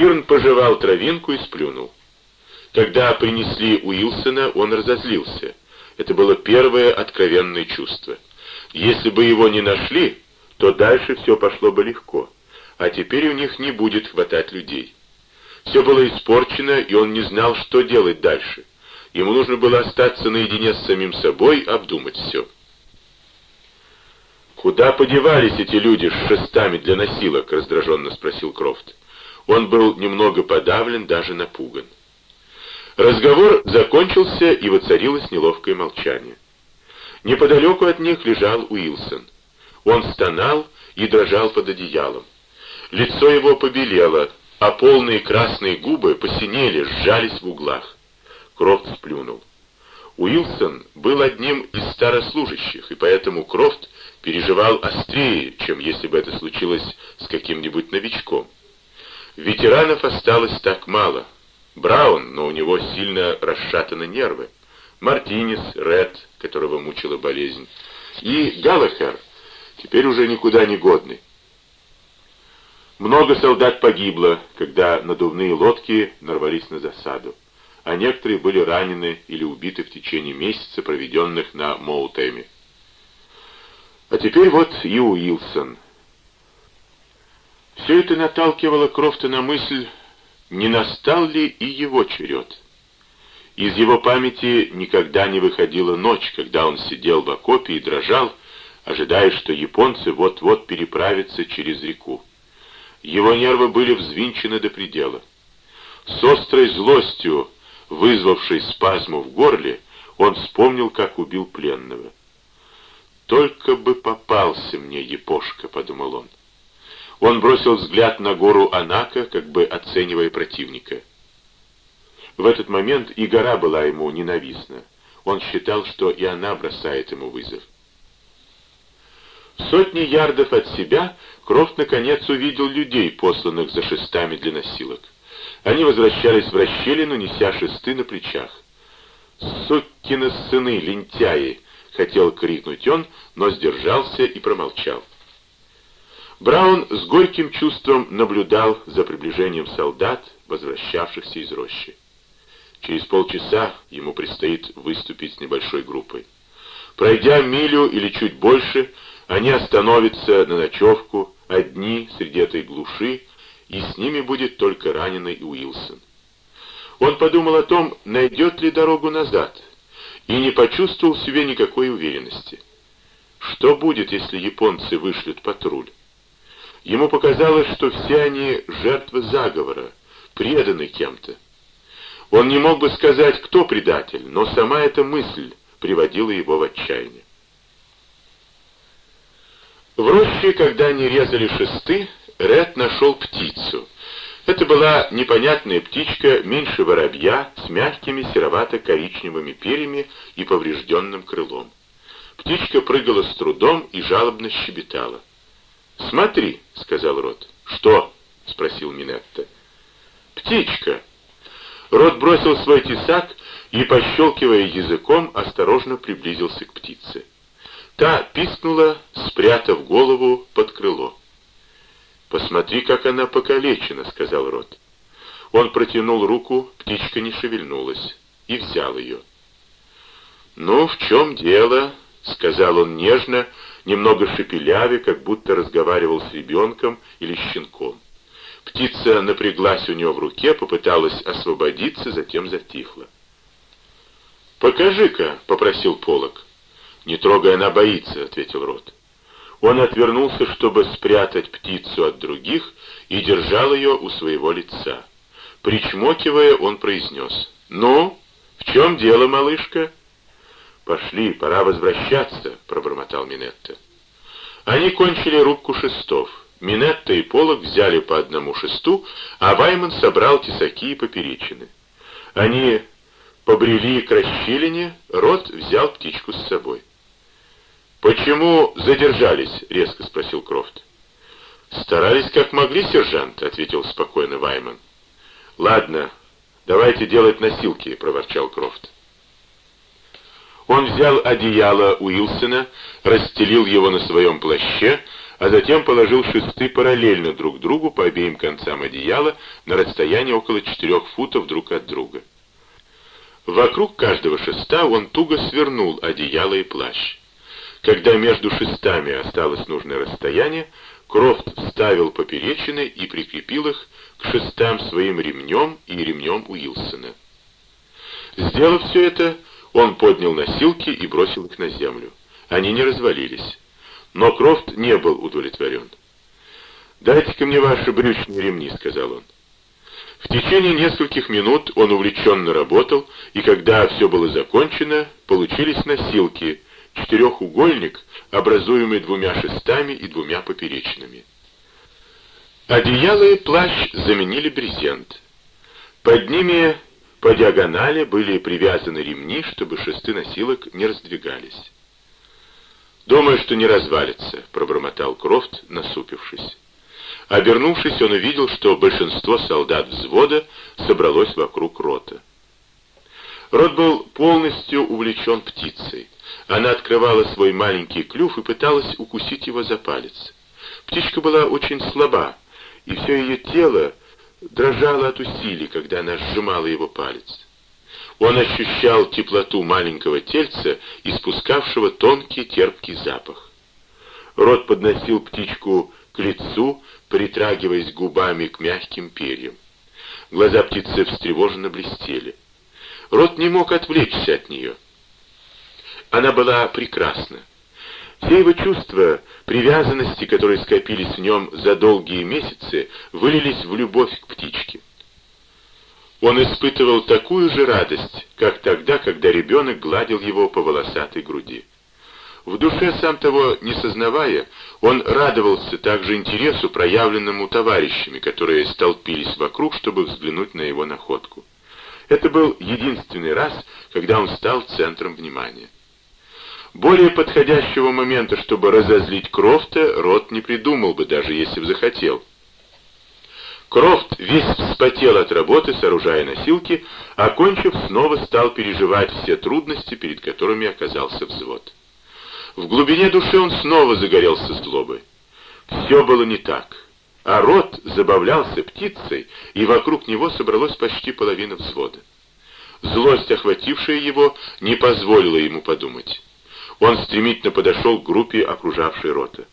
Хирн пожевал травинку и сплюнул. Когда принесли Уилсона, он разозлился. Это было первое откровенное чувство. Если бы его не нашли, то дальше все пошло бы легко. А теперь у них не будет хватать людей. Все было испорчено, и он не знал, что делать дальше. Ему нужно было остаться наедине с самим собой, обдумать все. «Куда подевались эти люди с шестами для носилок?» — раздраженно спросил Крофт. Он был немного подавлен, даже напуган. Разговор закончился, и воцарилось неловкое молчание. Неподалеку от них лежал Уилсон. Он стонал и дрожал под одеялом. Лицо его побелело, а полные красные губы посинели, сжались в углах. Крофт сплюнул. Уилсон был одним из старослужащих, и поэтому Крофт переживал острее, чем если бы это случилось с каким-нибудь новичком. Ветеранов осталось так мало. Браун, но у него сильно расшатаны нервы. Мартинес, Ред, которого мучила болезнь, и Галлахер, теперь уже никуда не годный. Много солдат погибло, когда надувные лодки нарвались на засаду, а некоторые были ранены или убиты в течение месяца, проведенных на Моутеме. А теперь вот и Уилсон. Все это наталкивало Крофта на мысль, не настал ли и его черед. Из его памяти никогда не выходила ночь, когда он сидел в окопе и дрожал, ожидая, что японцы вот-вот переправятся через реку. Его нервы были взвинчены до предела. С острой злостью, вызвавшей спазму в горле, он вспомнил, как убил пленного. «Только бы попался мне Япошка», — подумал он. Он бросил взгляд на гору Анака, как бы оценивая противника. В этот момент и гора была ему ненавистна. Он считал, что и она бросает ему вызов. Сотни ярдов от себя Крофт наконец увидел людей, посланных за шестами для носилок. Они возвращались в расщелину, неся шесты на плечах. «Суккины сыны, лентяи!» — хотел крикнуть он, но сдержался и промолчал. Браун с горьким чувством наблюдал за приближением солдат, возвращавшихся из рощи. Через полчаса ему предстоит выступить с небольшой группой. Пройдя милю или чуть больше, они остановятся на ночевку, одни среди этой глуши, и с ними будет только раненый Уилсон. Он подумал о том, найдет ли дорогу назад, и не почувствовал в себе никакой уверенности. Что будет, если японцы вышлют патруль? Ему показалось, что все они жертвы заговора, преданы кем-то. Он не мог бы сказать, кто предатель, но сама эта мысль приводила его в отчаяние. В роще, когда они резали шесты, Ред нашел птицу. Это была непонятная птичка меньше воробья с мягкими серовато-коричневыми перьями и поврежденным крылом. Птичка прыгала с трудом и жалобно щебетала. «Смотри», — сказал Рот. «Что?» — спросил Минетта. «Птичка». Рот бросил свой тесак и, пощелкивая языком, осторожно приблизился к птице. Та пискнула, спрятав голову под крыло. «Посмотри, как она покалечена», — сказал Рот. Он протянул руку, птичка не шевельнулась, и взял ее. «Ну, в чем дело?» — сказал он нежно, немного шепеляве, как будто разговаривал с ребенком или щенком. Птица напряглась у него в руке, попыталась освободиться, затем затихла. «Покажи-ка», — попросил Полок. «Не трогай, она боится», — ответил Рот. Он отвернулся, чтобы спрятать птицу от других, и держал ее у своего лица. Причмокивая, он произнес. «Ну, в чем дело, малышка?» «Пошли, пора возвращаться», — пробормотал Минетта. Они кончили рубку шестов. Минетта и Полок взяли по одному шесту, а Вайман собрал тесаки и поперечины. Они побрели к расщелине, Рот взял птичку с собой. «Почему задержались?» — резко спросил Крофт. «Старались как могли, сержант», — ответил спокойно Вайман. «Ладно, давайте делать носилки», — проворчал Крофт. Он взял одеяло Уилсона, расстелил его на своем плаще, а затем положил шесты параллельно друг другу по обеим концам одеяла на расстоянии около четырех футов друг от друга. Вокруг каждого шеста он туго свернул одеяло и плащ. Когда между шестами осталось нужное расстояние, Крофт вставил поперечины и прикрепил их к шестам своим ремнем и ремнем Уилсона. Сделав все это, он поднял носилки и бросил их на землю. Они не развалились. Но Крофт не был удовлетворен. «Дайте-ка мне ваши брючные ремни», — сказал он. В течение нескольких минут он увлеченно работал, и когда все было закончено, получились носилки, четырехугольник, образуемый двумя шестами и двумя поперечными. Одеяло и плащ заменили брезент. Под ними по диагонали были привязаны ремни, чтобы шесты носилок не раздвигались. «Думаю, что не развалится», — пробормотал Крофт, насупившись. Обернувшись, он увидел, что большинство солдат взвода собралось вокруг рота. Рот был полностью увлечен птицей. Она открывала свой маленький клюв и пыталась укусить его за палец. Птичка была очень слаба, и все ее тело дрожало от усилий, когда она сжимала его палец. Он ощущал теплоту маленького тельца, испускавшего тонкий терпкий запах. Рот подносил птичку к лицу, притрагиваясь губами к мягким перьям. Глаза птицы встревоженно блестели. Рот не мог отвлечься от нее. Она была прекрасна. Все его чувства, привязанности, которые скопились в нем за долгие месяцы, вылились в любовь к птичке. Он испытывал такую же радость, как тогда, когда ребенок гладил его по волосатой груди. В душе, сам того не сознавая, он радовался также интересу, проявленному товарищами, которые столпились вокруг, чтобы взглянуть на его находку. Это был единственный раз, когда он стал центром внимания. Более подходящего момента, чтобы разозлить Крофта, Рот не придумал бы, даже если бы захотел. Крофт весь вспотел от работы, сооружая носилки, а кончив, снова стал переживать все трудности, перед которыми оказался взвод. В глубине души он снова загорелся злобой. Все было не так. А Рот забавлялся птицей, и вокруг него собралось почти половина взвода. Злость, охватившая его, не позволила ему подумать. Он стремительно подошел к группе, окружавшей рота.